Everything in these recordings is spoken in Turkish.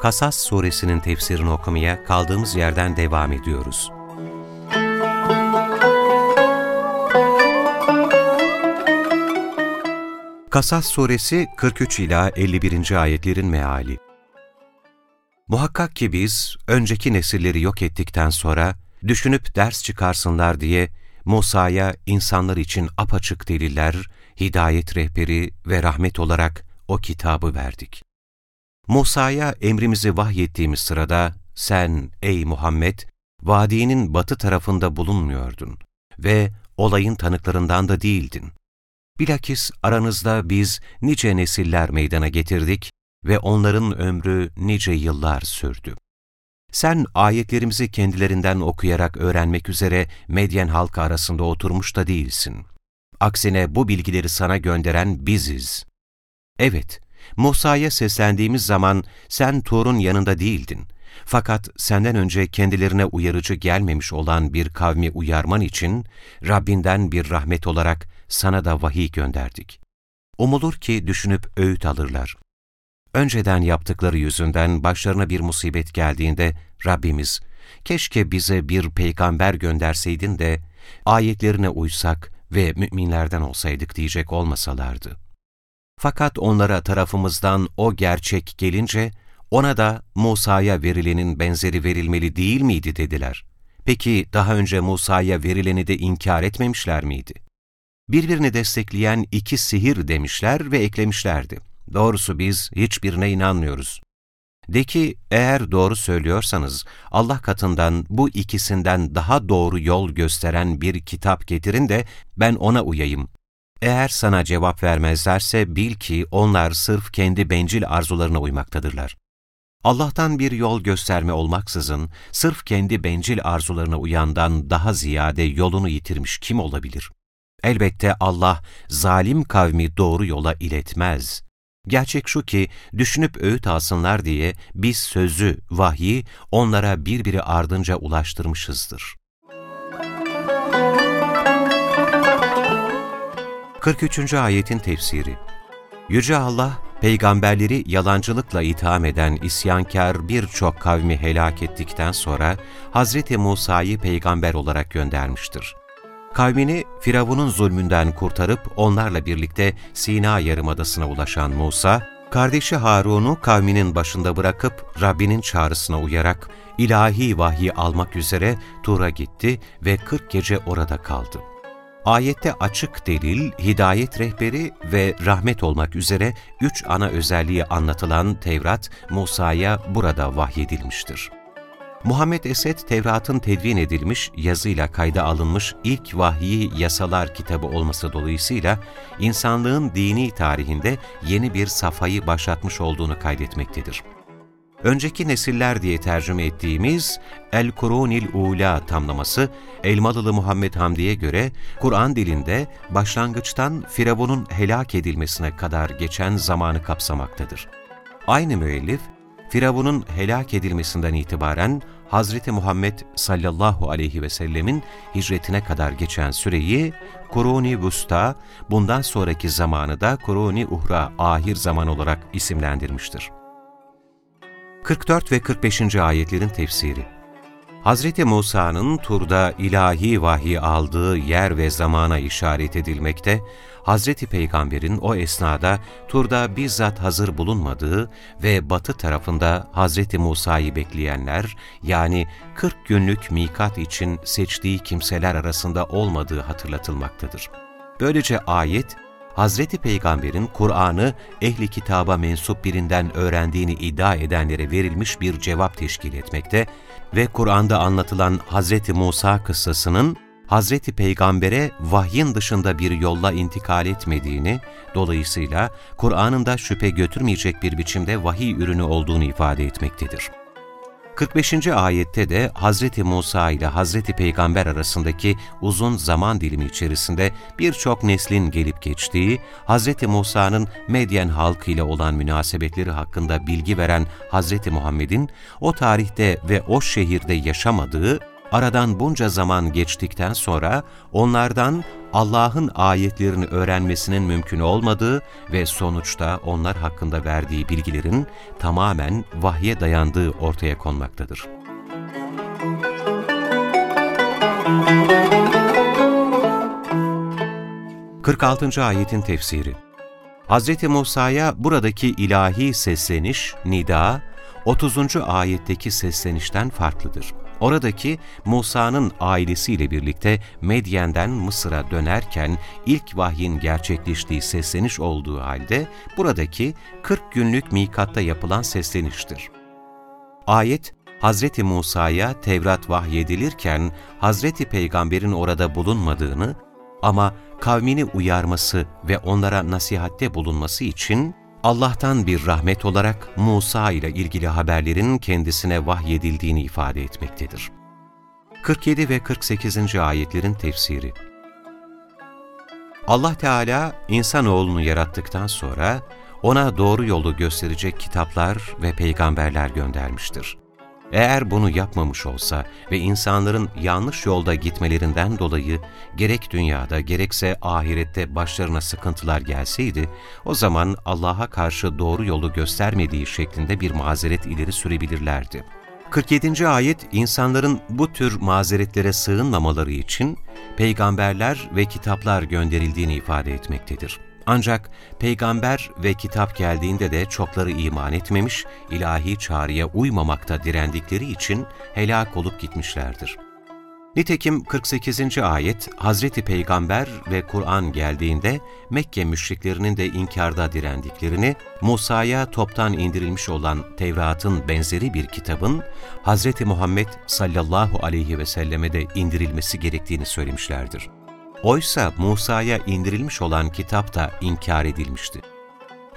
Kasas suresinin tefsirini okumaya kaldığımız yerden devam ediyoruz. Kasas suresi 43 ila 51. ayetlerin meali. Muhakkak ki biz önceki nesilleri yok ettikten sonra düşünüp ders çıkarsınlar diye Musa'ya insanlar için apaçık deliller, hidayet rehberi ve rahmet olarak o kitabı verdik. Musa'ya emrimizi vahyettiğimiz sırada sen ey Muhammed vadinin batı tarafında bulunmuyordun ve olayın tanıklarından da değildin. Bilakis aranızda biz nice nesiller meydana getirdik ve onların ömrü nice yıllar sürdü. Sen ayetlerimizi kendilerinden okuyarak öğrenmek üzere Medyen halkı arasında oturmuş da değilsin. Aksine bu bilgileri sana gönderen biziz. Evet, Musa'ya seslendiğimiz zaman sen Tur'un yanında değildin. Fakat senden önce kendilerine uyarıcı gelmemiş olan bir kavmi uyarman için Rabbinden bir rahmet olarak sana da vahiy gönderdik. Umulur ki düşünüp öğüt alırlar. Önceden yaptıkları yüzünden başlarına bir musibet geldiğinde Rabbimiz, keşke bize bir peygamber gönderseydin de ayetlerine uysak ve müminlerden olsaydık diyecek olmasalardı. Fakat onlara tarafımızdan o gerçek gelince, ona da Musa'ya verilenin benzeri verilmeli değil miydi dediler. Peki daha önce Musa'ya verileni de inkar etmemişler miydi? Birbirini destekleyen iki sihir demişler ve eklemişlerdi. Doğrusu biz hiçbirine inanmıyoruz. De ki eğer doğru söylüyorsanız Allah katından bu ikisinden daha doğru yol gösteren bir kitap getirin de ben ona uyayım. Eğer sana cevap vermezlerse bil ki onlar sırf kendi bencil arzularına uymaktadırlar. Allah'tan bir yol gösterme olmaksızın sırf kendi bencil arzularına uyandan daha ziyade yolunu yitirmiş kim olabilir? Elbette Allah zalim kavmi doğru yola iletmez. Gerçek şu ki düşünüp öğüt alsınlar diye biz sözü, vahyi onlara birbiri ardınca ulaştırmışızdır. 43. Ayetin Tefsiri Yüce Allah, peygamberleri yalancılıkla itham eden isyankar birçok kavmi helak ettikten sonra Hz. Musa'yı peygamber olarak göndermiştir. Kavmini Firavun'un zulmünden kurtarıp onlarla birlikte Sina Yarımadası'na ulaşan Musa, kardeşi Harun'u kavminin başında bırakıp Rabbinin çağrısına uyarak ilahi vahyi almak üzere Tur'a gitti ve 40 gece orada kaldı. Ayette açık delil, hidayet rehberi ve rahmet olmak üzere üç ana özelliği anlatılan Tevrat, Musa'ya burada vahyedilmiştir. Muhammed Esed, Tevrat'ın tedvin edilmiş, yazıyla kayda alınmış ilk vahyi yasalar kitabı olması dolayısıyla insanlığın dini tarihinde yeni bir safhayı başlatmış olduğunu kaydetmektedir. Önceki nesiller diye tercüme ettiğimiz El-Kurunil Ula tamlaması, Elmalılı Muhammed Hamdi'ye göre Kur'an dilinde başlangıçtan Firavun'un helak edilmesine kadar geçen zamanı kapsamaktadır. Aynı müellif, Firavun'un helak edilmesinden itibaren Hazreti Muhammed sallallahu aleyhi ve sellemin hicretine kadar geçen süreyi Kuruni Vusta, bundan sonraki zamanı da Kuruni Uhra ahir zaman olarak isimlendirmiştir. 44 ve 45. ayetlerin tefsiri Hz. Musa'nın Tur'da ilahi vahiy aldığı yer ve zamana işaret edilmekte, Hz. Peygamber'in o esnada Tur'da bizzat hazır bulunmadığı ve batı tarafında Hz. Musa'yı bekleyenler, yani 40 günlük mikat için seçtiği kimseler arasında olmadığı hatırlatılmaktadır. Böylece ayet, Hazreti Peygamber'in Kur'an'ı ehli kitaba mensup birinden öğrendiğini iddia edenlere verilmiş bir cevap teşkil etmekte ve Kur'an'da anlatılan Hazreti Musa kıssasının Hazreti Peygamber'e vahyin dışında bir yolla intikal etmediğini, dolayısıyla Kur'an'ın da şüphe götürmeyecek bir biçimde vahiy ürünü olduğunu ifade etmektedir. 45. ayette de Hazreti Musa ile Hazreti Peygamber arasındaki uzun zaman dilimi içerisinde birçok neslin gelip geçtiği, Hazreti Musa'nın Medyen halkı ile olan münasebetleri hakkında bilgi veren Hazreti Muhammed'in o tarihte ve o şehirde yaşamadığı, aradan bunca zaman geçtikten sonra onlardan Allah'ın ayetlerini öğrenmesinin mümkün olmadığı ve sonuçta onlar hakkında verdiği bilgilerin tamamen vahye dayandığı ortaya konmaktadır. Kırk altıncı ayetin tefsiri Hz. Musa'ya buradaki ilahi sesleniş, nida, 30. ayetteki seslenişten farklıdır. Oradaki Musa'nın ailesiyle birlikte Medyen'den Mısır'a dönerken ilk vahyin gerçekleştiği sesleniş olduğu halde buradaki 40 günlük mikatta yapılan sesleniştir. Ayet, Hz. Musa'ya Tevrat vahyedilirken Hz. Peygamber'in orada bulunmadığını ama kavmini uyarması ve onlara nasihatte bulunması için Allah'tan bir rahmet olarak Musa ile ilgili haberlerin kendisine vahyedildiğini ifade etmektedir. 47 ve 48. ayetlerin tefsiri Allah Teala insanoğlunu yarattıktan sonra ona doğru yolu gösterecek kitaplar ve peygamberler göndermiştir. Eğer bunu yapmamış olsa ve insanların yanlış yolda gitmelerinden dolayı gerek dünyada gerekse ahirette başlarına sıkıntılar gelseydi, o zaman Allah'a karşı doğru yolu göstermediği şeklinde bir mazeret ileri sürebilirlerdi. 47. ayet insanların bu tür mazeretlere sığınmamaları için peygamberler ve kitaplar gönderildiğini ifade etmektedir. Ancak peygamber ve kitap geldiğinde de çokları iman etmemiş, ilahi çağrıya uymamakta direndikleri için helak olup gitmişlerdir. Nitekim 48. ayet Hazreti Peygamber ve Kur'an geldiğinde Mekke müşriklerinin de inkarda direndiklerini, Musa'ya toptan indirilmiş olan Tevrat'ın benzeri bir kitabın Hazreti Muhammed sallallahu aleyhi ve selleme de indirilmesi gerektiğini söylemişlerdir. Oysa Musa'ya indirilmiş olan kitap da inkar edilmişti.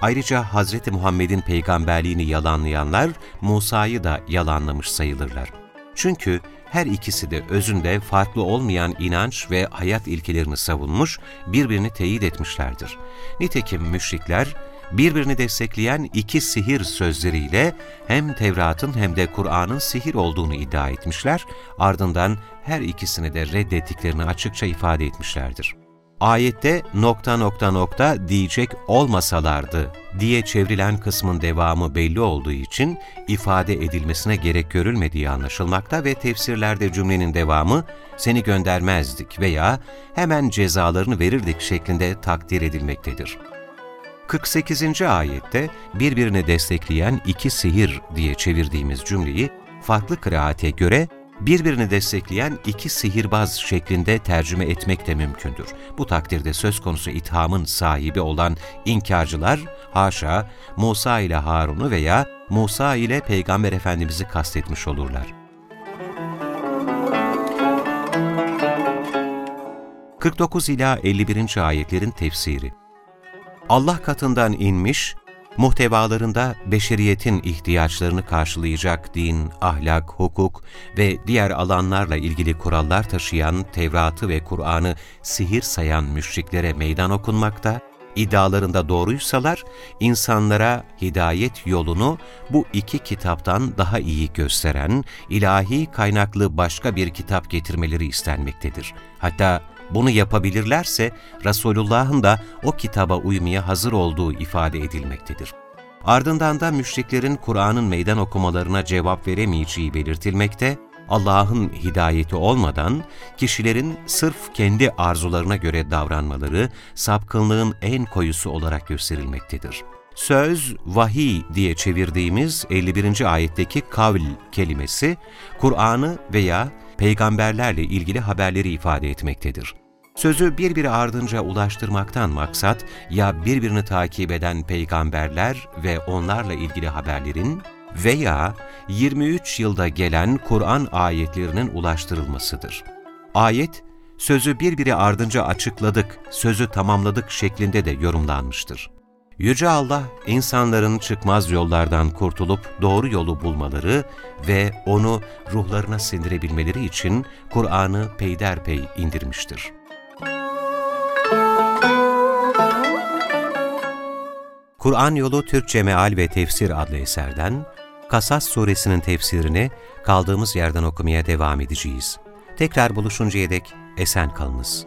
Ayrıca Hz. Muhammed'in peygamberliğini yalanlayanlar Musa'yı da yalanlamış sayılırlar. Çünkü her ikisi de özünde farklı olmayan inanç ve hayat ilkelerini savunmuş, birbirini teyit etmişlerdir. Nitekim müşrikler, birbirini destekleyen iki sihir sözleriyle hem Tevrat'ın hem de Kur'an'ın sihir olduğunu iddia etmişler, ardından her ikisini de reddettiklerini açıkça ifade etmişlerdir. Ayette nokta nokta nokta diyecek olmasalardı diye çevrilen kısmın devamı belli olduğu için ifade edilmesine gerek görülmediği anlaşılmakta ve tefsirlerde cümlenin devamı seni göndermezdik veya hemen cezalarını verirdik şeklinde takdir edilmektedir. 48. ayette birbirini destekleyen iki sihir diye çevirdiğimiz cümleyi farklı kıraate göre birbirini destekleyen iki sihirbaz şeklinde tercüme etmek de mümkündür. Bu takdirde söz konusu ithamın sahibi olan inkarcılar, haşa Musa ile Harun'u veya Musa ile Peygamber Efendimiz'i kastetmiş olurlar. 49 ila 51. ayetlerin tefsiri Allah katından inmiş, muhtevalarında beşeriyetin ihtiyaçlarını karşılayacak din, ahlak, hukuk ve diğer alanlarla ilgili kurallar taşıyan Tevrat'ı ve Kur'an'ı sihir sayan müşriklere meydan okunmakta, iddialarında doğruysalar, insanlara hidayet yolunu bu iki kitaptan daha iyi gösteren, ilahi kaynaklı başka bir kitap getirmeleri istenmektedir. Hatta bunu yapabilirlerse Resulullah'ın da o kitaba uymaya hazır olduğu ifade edilmektedir. Ardından da müşriklerin Kur'an'ın meydan okumalarına cevap veremeyeceği belirtilmekte, Allah'ın hidayeti olmadan kişilerin sırf kendi arzularına göre davranmaları sapkınlığın en koyusu olarak gösterilmektedir. Söz, vahiy diye çevirdiğimiz 51. ayetteki kavl kelimesi, Kur'an'ı veya peygamberlerle ilgili haberleri ifade etmektedir. Sözü birbiri ardınca ulaştırmaktan maksat, ya birbirini takip eden peygamberler ve onlarla ilgili haberlerin veya 23 yılda gelen Kur'an ayetlerinin ulaştırılmasıdır. Ayet, sözü birbiri ardınca açıkladık, sözü tamamladık şeklinde de yorumlanmıştır. Yüce Allah, insanların çıkmaz yollardan kurtulup doğru yolu bulmaları ve onu ruhlarına sindirebilmeleri için Kur'an'ı peyderpey indirmiştir. Kur'an Yolu Türkçe Meal ve Tefsir adlı eserden Kasas suresinin tefsirini kaldığımız yerden okumaya devam edeceğiz. Tekrar buluşuncaya dek esen kalınız.